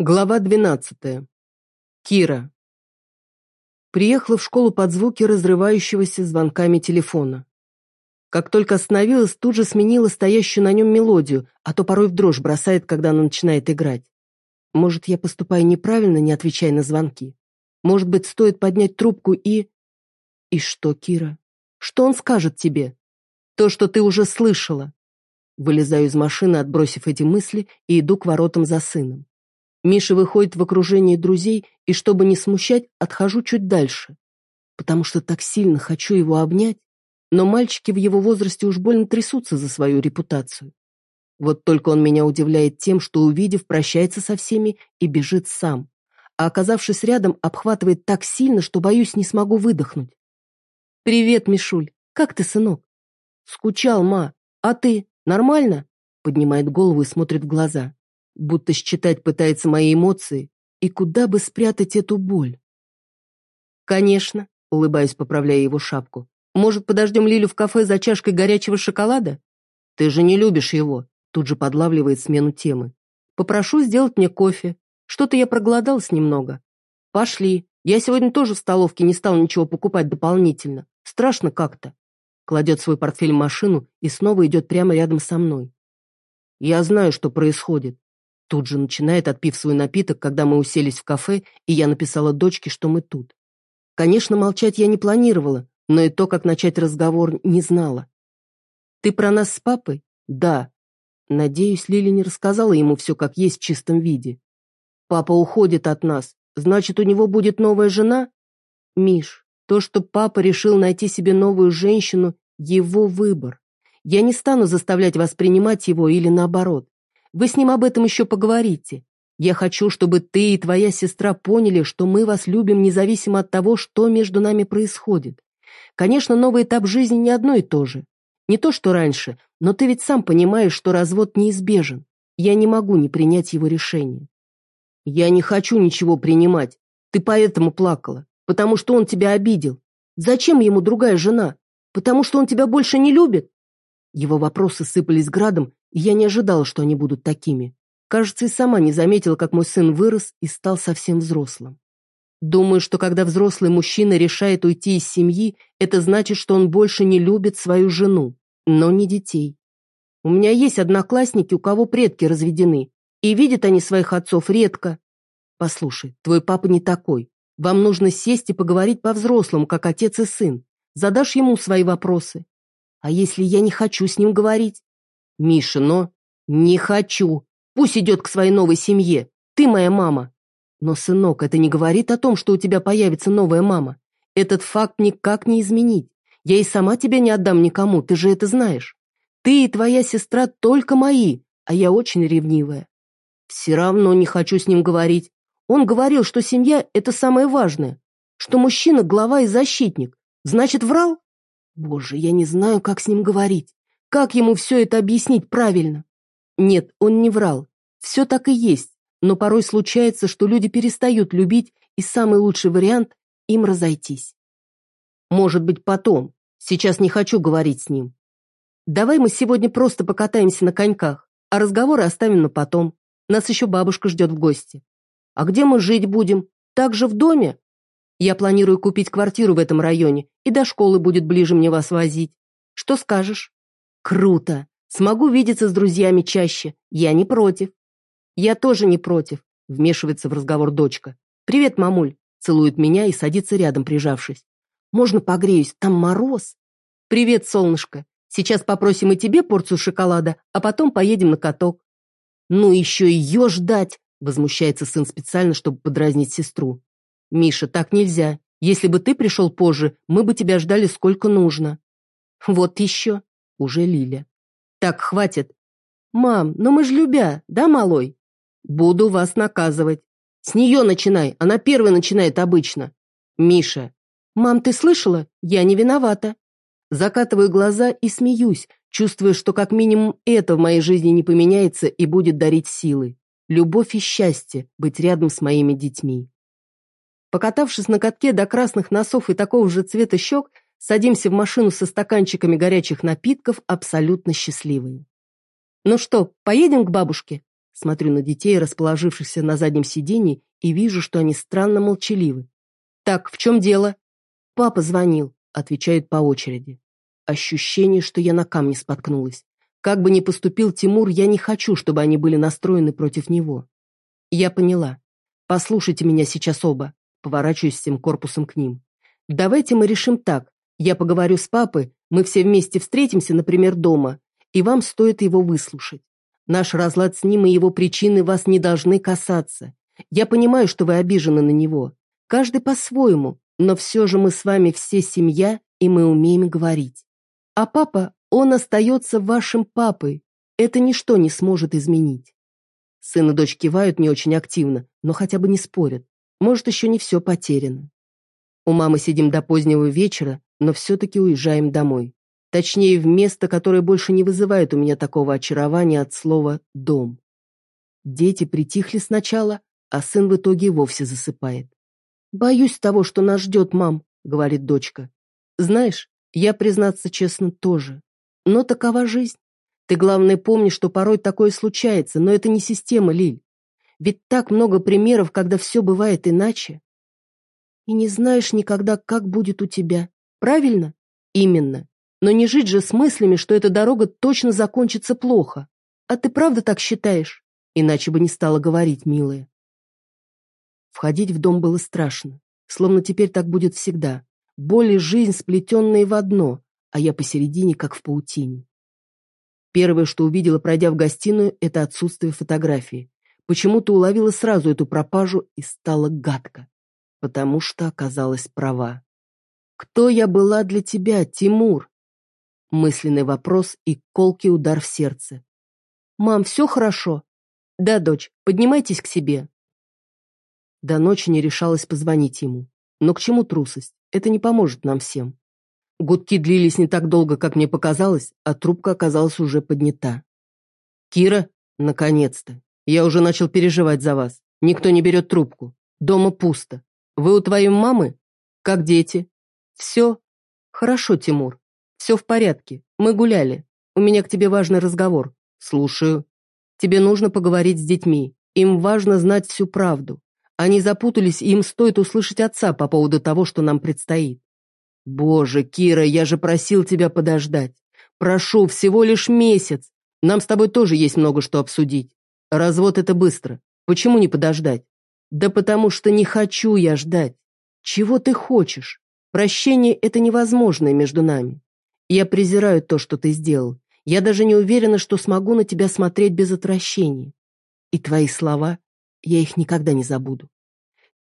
Глава 12. Кира. Приехала в школу под звуки разрывающегося звонками телефона. Как только остановилась, тут же сменила стоящую на нем мелодию, а то порой в дрожь бросает, когда она начинает играть. Может, я поступаю неправильно, не отвечая на звонки? Может быть, стоит поднять трубку и... И что, Кира? Что он скажет тебе? То, что ты уже слышала. Вылезаю из машины, отбросив эти мысли, и иду к воротам за сыном. Миша выходит в окружении друзей, и чтобы не смущать, отхожу чуть дальше. Потому что так сильно хочу его обнять, но мальчики в его возрасте уж больно трясутся за свою репутацию. Вот только он меня удивляет тем, что, увидев, прощается со всеми и бежит сам. А оказавшись рядом, обхватывает так сильно, что, боюсь, не смогу выдохнуть. «Привет, Мишуль. Как ты, сынок?» «Скучал, ма. А ты? Нормально?» Поднимает голову и смотрит в глаза будто считать пытается мои эмоции, и куда бы спрятать эту боль. «Конечно», — улыбаюсь, поправляя его шапку. «Может, подождем Лилю в кафе за чашкой горячего шоколада?» «Ты же не любишь его», — тут же подлавливает смену темы. «Попрошу сделать мне кофе. Что-то я проголодалась немного. Пошли. Я сегодня тоже в столовке не стал ничего покупать дополнительно. Страшно как-то». Кладет свой портфель в машину и снова идет прямо рядом со мной. Я знаю, что происходит. Тут же начинает, отпив свой напиток, когда мы уселись в кафе, и я написала дочке, что мы тут. Конечно, молчать я не планировала, но и то, как начать разговор, не знала. «Ты про нас с папой?» «Да». Надеюсь, Лили не рассказала ему все как есть в чистом виде. «Папа уходит от нас. Значит, у него будет новая жена?» «Миш, то, что папа решил найти себе новую женщину, его выбор. Я не стану заставлять вас принимать его или наоборот. Вы с ним об этом еще поговорите. Я хочу, чтобы ты и твоя сестра поняли, что мы вас любим независимо от того, что между нами происходит. Конечно, новый этап жизни не одно и то же. Не то, что раньше, но ты ведь сам понимаешь, что развод неизбежен. Я не могу не принять его решение. Я не хочу ничего принимать. Ты поэтому плакала. Потому что он тебя обидел. Зачем ему другая жена? Потому что он тебя больше не любит? Его вопросы сыпались градом, я не ожидала, что они будут такими. Кажется, и сама не заметила, как мой сын вырос и стал совсем взрослым. Думаю, что когда взрослый мужчина решает уйти из семьи, это значит, что он больше не любит свою жену, но не детей. У меня есть одноклассники, у кого предки разведены, и видят они своих отцов редко. Послушай, твой папа не такой. Вам нужно сесть и поговорить по-взрослому, как отец и сын. Задашь ему свои вопросы. А если я не хочу с ним говорить? Миша, но... Не хочу. Пусть идет к своей новой семье. Ты моя мама. Но, сынок, это не говорит о том, что у тебя появится новая мама. Этот факт никак не изменить. Я и сама тебя не отдам никому, ты же это знаешь. Ты и твоя сестра только мои, а я очень ревнивая. Все равно не хочу с ним говорить. Он говорил, что семья – это самое важное, что мужчина – глава и защитник. Значит, врал? Боже, я не знаю, как с ним говорить. Как ему все это объяснить правильно? Нет, он не врал. Все так и есть, но порой случается, что люди перестают любить, и самый лучший вариант – им разойтись. Может быть, потом. Сейчас не хочу говорить с ним. Давай мы сегодня просто покатаемся на коньках, а разговоры оставим на потом. Нас еще бабушка ждет в гости. А где мы жить будем? Так же в доме? Я планирую купить квартиру в этом районе, и до школы будет ближе мне вас возить. Что скажешь? Круто! Смогу видеться с друзьями чаще. Я не против. Я тоже не против, вмешивается в разговор дочка. Привет, мамуль. Целует меня и садится рядом, прижавшись. Можно погреюсь, там мороз. Привет, солнышко. Сейчас попросим и тебе порцию шоколада, а потом поедем на каток. Ну еще ее ждать, возмущается сын специально, чтобы подразнить сестру. Миша, так нельзя. Если бы ты пришел позже, мы бы тебя ждали сколько нужно. Вот еще. Уже Лиля. Так, хватит. Мам, но мы ж любя, да, малой? Буду вас наказывать. С нее начинай, она первой начинает обычно. Миша. Мам, ты слышала? Я не виновата. Закатываю глаза и смеюсь, чувствуя, что как минимум это в моей жизни не поменяется и будет дарить силы. Любовь и счастье быть рядом с моими детьми. Покатавшись на катке до красных носов и такого же цвета щек, Садимся в машину со стаканчиками горячих напитков, абсолютно счастливые. «Ну что, поедем к бабушке?» Смотрю на детей, расположившихся на заднем сиденье, и вижу, что они странно молчаливы. «Так, в чем дело?» «Папа звонил», — отвечают по очереди. Ощущение, что я на камне споткнулась. Как бы ни поступил Тимур, я не хочу, чтобы они были настроены против него. Я поняла. Послушайте меня сейчас оба. Поворачиваюсь всем корпусом к ним. Давайте мы решим так. Я поговорю с папой, мы все вместе встретимся, например, дома, и вам стоит его выслушать. Наш разлад с ним и его причины вас не должны касаться. Я понимаю, что вы обижены на него. Каждый по-своему, но все же мы с вами все семья, и мы умеем говорить. А папа он остается вашим папой. Это ничто не сможет изменить. Сын и дочь кивают не очень активно, но хотя бы не спорят. Может, еще не все потеряно. У мамы сидим до позднего вечера, но все-таки уезжаем домой. Точнее, в место, которое больше не вызывает у меня такого очарования от слова «дом». Дети притихли сначала, а сын в итоге вовсе засыпает. «Боюсь того, что нас ждет, мам», — говорит дочка. «Знаешь, я, признаться честно, тоже. Но такова жизнь. Ты, главное, помни, что порой такое случается, но это не система, Лиль. Ведь так много примеров, когда все бывает иначе. И не знаешь никогда, как будет у тебя. Правильно? Именно. Но не жить же с мыслями, что эта дорога точно закончится плохо. А ты правда так считаешь? Иначе бы не стала говорить, милая. Входить в дом было страшно. Словно теперь так будет всегда. Боль и жизнь, сплетенные в одно а я посередине, как в паутине. Первое, что увидела, пройдя в гостиную, это отсутствие фотографии. Почему-то уловила сразу эту пропажу и стала гадко, потому что оказалась права. «Кто я была для тебя, Тимур?» Мысленный вопрос и колкий удар в сердце. «Мам, все хорошо?» «Да, дочь, поднимайтесь к себе». До ночи не решалась позвонить ему. Но к чему трусость? Это не поможет нам всем. Гудки длились не так долго, как мне показалось, а трубка оказалась уже поднята. «Кира, наконец-то! Я уже начал переживать за вас. Никто не берет трубку. Дома пусто. Вы у твоей мамы? Как дети? Все? Хорошо, Тимур. Все в порядке. Мы гуляли. У меня к тебе важный разговор. Слушаю. Тебе нужно поговорить с детьми. Им важно знать всю правду. Они запутались, и им стоит услышать отца по поводу того, что нам предстоит. «Боже, Кира, я же просил тебя подождать. Прошу, всего лишь месяц. Нам с тобой тоже есть много что обсудить. Развод — это быстро. Почему не подождать? Да потому что не хочу я ждать. Чего ты хочешь? Прощение — это невозможное между нами. Я презираю то, что ты сделал. Я даже не уверена, что смогу на тебя смотреть без отвращения. И твои слова, я их никогда не забуду.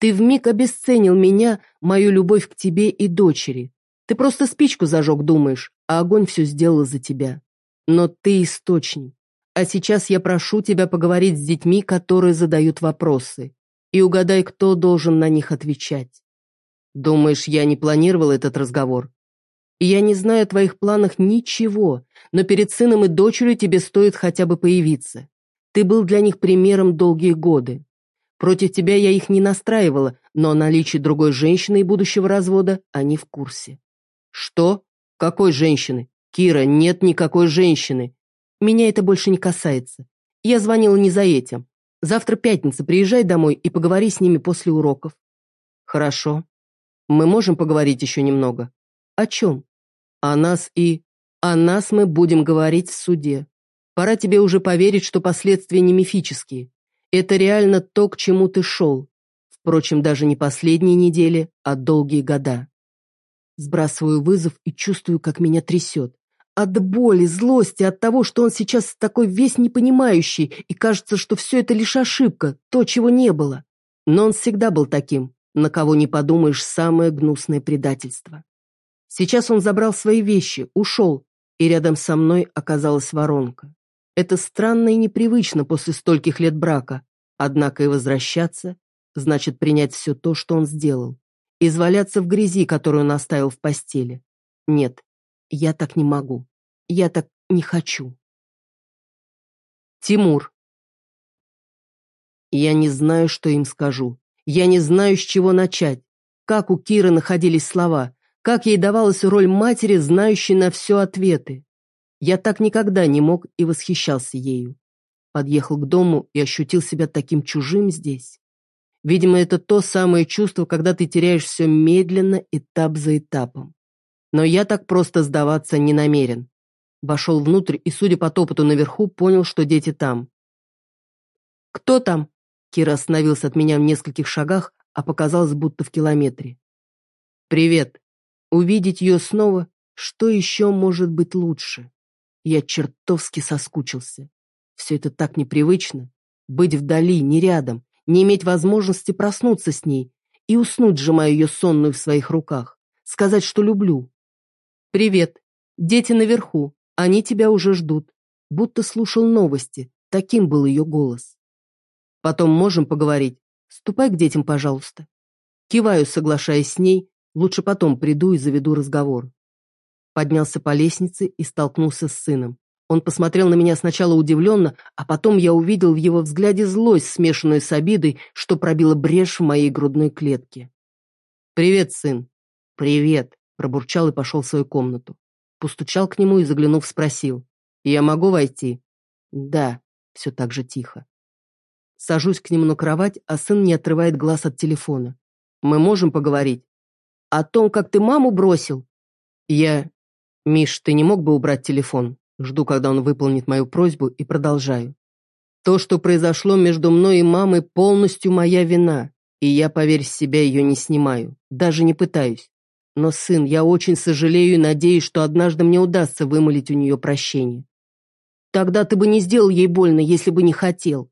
Ты вмиг обесценил меня, мою любовь к тебе и дочери. Ты просто спичку зажег, думаешь, а огонь все сделал за тебя. Но ты источник. А сейчас я прошу тебя поговорить с детьми, которые задают вопросы. И угадай, кто должен на них отвечать. Думаешь, я не планировал этот разговор? Я не знаю о твоих планах ничего, но перед сыном и дочерью тебе стоит хотя бы появиться. Ты был для них примером долгие годы. Против тебя я их не настраивала, но о наличии другой женщины и будущего развода они в курсе. Что? Какой женщины? Кира, нет никакой женщины. Меня это больше не касается. Я звонила не за этим. Завтра пятница, приезжай домой и поговори с ними после уроков. Хорошо. Мы можем поговорить еще немного. О чем? О нас и... О нас мы будем говорить в суде. Пора тебе уже поверить, что последствия не мифические. Это реально то, к чему ты шел. Впрочем, даже не последние недели, а долгие года. Сбрасываю вызов и чувствую, как меня трясет. От боли, злости, от того, что он сейчас такой весь непонимающий, и кажется, что все это лишь ошибка, то, чего не было. Но он всегда был таким, на кого не подумаешь, самое гнусное предательство. Сейчас он забрал свои вещи, ушел, и рядом со мной оказалась воронка. Это странно и непривычно после стольких лет брака, однако и возвращаться значит принять все то, что он сделал, изваляться в грязи, которую он оставил в постели. Нет, я так не могу. Я так не хочу. Тимур. Я не знаю, что им скажу. Я не знаю, с чего начать. Как у Киры находились слова, как ей давалась роль матери, знающей на все ответы. Я так никогда не мог и восхищался ею. подъехал к дому и ощутил себя таким чужим здесь. Видимо, это то самое чувство, когда ты теряешь все медленно, этап за этапом. Но я так просто сдаваться не намерен. Вошел внутрь и, судя по топоту наверху, понял, что дети там. «Кто там?» Кира остановился от меня в нескольких шагах, а показалось, будто в километре. «Привет. Увидеть ее снова, что еще может быть лучше?» Я чертовски соскучился. Все это так непривычно. Быть вдали, не рядом, не иметь возможности проснуться с ней и уснуть, сжимая ее сонную в своих руках. Сказать, что люблю. «Привет. Дети наверху. Они тебя уже ждут». Будто слушал новости. Таким был ее голос. «Потом можем поговорить. Ступай к детям, пожалуйста». Киваю, соглашаясь с ней. Лучше потом приду и заведу разговор. Поднялся по лестнице и столкнулся с сыном. Он посмотрел на меня сначала удивленно, а потом я увидел в его взгляде злость, смешанную с обидой, что пробила брешь в моей грудной клетке. «Привет, сын». «Привет», — пробурчал и пошел в свою комнату. Постучал к нему и, заглянув, спросил. «Я могу войти?» «Да», — все так же тихо. Сажусь к нему на кровать, а сын не отрывает глаз от телефона. «Мы можем поговорить?» «О том, как ты маму бросил?» «Я...» «Миш, ты не мог бы убрать телефон?» Жду, когда он выполнит мою просьбу, и продолжаю. То, что произошло между мной и мамой, полностью моя вина, и я, поверь, с себя ее не снимаю, даже не пытаюсь. Но, сын, я очень сожалею и надеюсь, что однажды мне удастся вымолить у нее прощение. Тогда ты бы не сделал ей больно, если бы не хотел.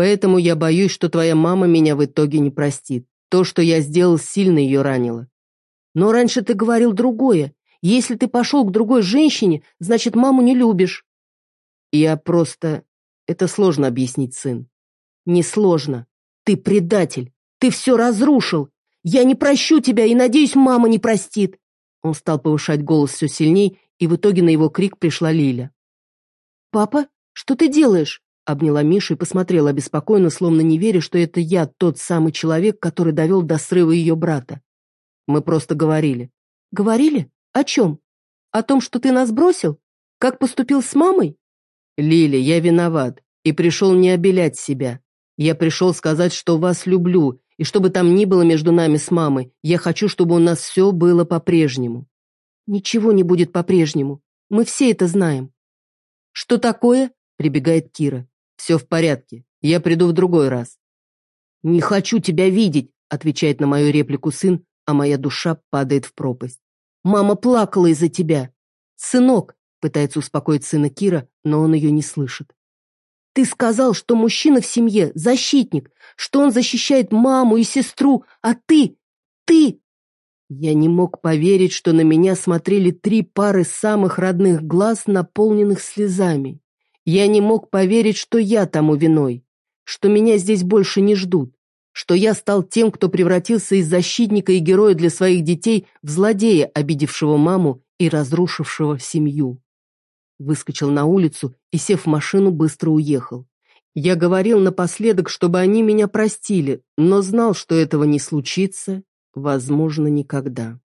Поэтому я боюсь, что твоя мама меня в итоге не простит. То, что я сделал, сильно ее ранило. Но раньше ты говорил другое. Если ты пошел к другой женщине, значит, маму не любишь. Я просто... Это сложно объяснить, сын. Несложно. Ты предатель. Ты все разрушил. Я не прощу тебя и, надеюсь, мама не простит. Он стал повышать голос все сильней, и в итоге на его крик пришла Лиля. «Папа, что ты делаешь?» Обняла Мишу и посмотрела обеспокоенно, словно не веря, что это я тот самый человек, который довел до срыва ее брата. Мы просто говорили. «Говорили? «О чем? О том, что ты нас бросил? Как поступил с мамой?» «Лили, я виноват и пришел не обелять себя. Я пришел сказать, что вас люблю, и чтобы там ни было между нами с мамой, я хочу, чтобы у нас все было по-прежнему». «Ничего не будет по-прежнему. Мы все это знаем». «Что такое?» – прибегает Кира. «Все в порядке. Я приду в другой раз». «Не хочу тебя видеть», – отвечает на мою реплику сын, а моя душа падает в пропасть. Мама плакала из-за тебя. Сынок, пытается успокоить сына Кира, но он ее не слышит. Ты сказал, что мужчина в семье – защитник, что он защищает маму и сестру, а ты, ты... Я не мог поверить, что на меня смотрели три пары самых родных глаз, наполненных слезами. Я не мог поверить, что я тому виной, что меня здесь больше не ждут что я стал тем, кто превратился из защитника и героя для своих детей в злодея, обидевшего маму и разрушившего семью. Выскочил на улицу и, сев в машину, быстро уехал. Я говорил напоследок, чтобы они меня простили, но знал, что этого не случится, возможно, никогда.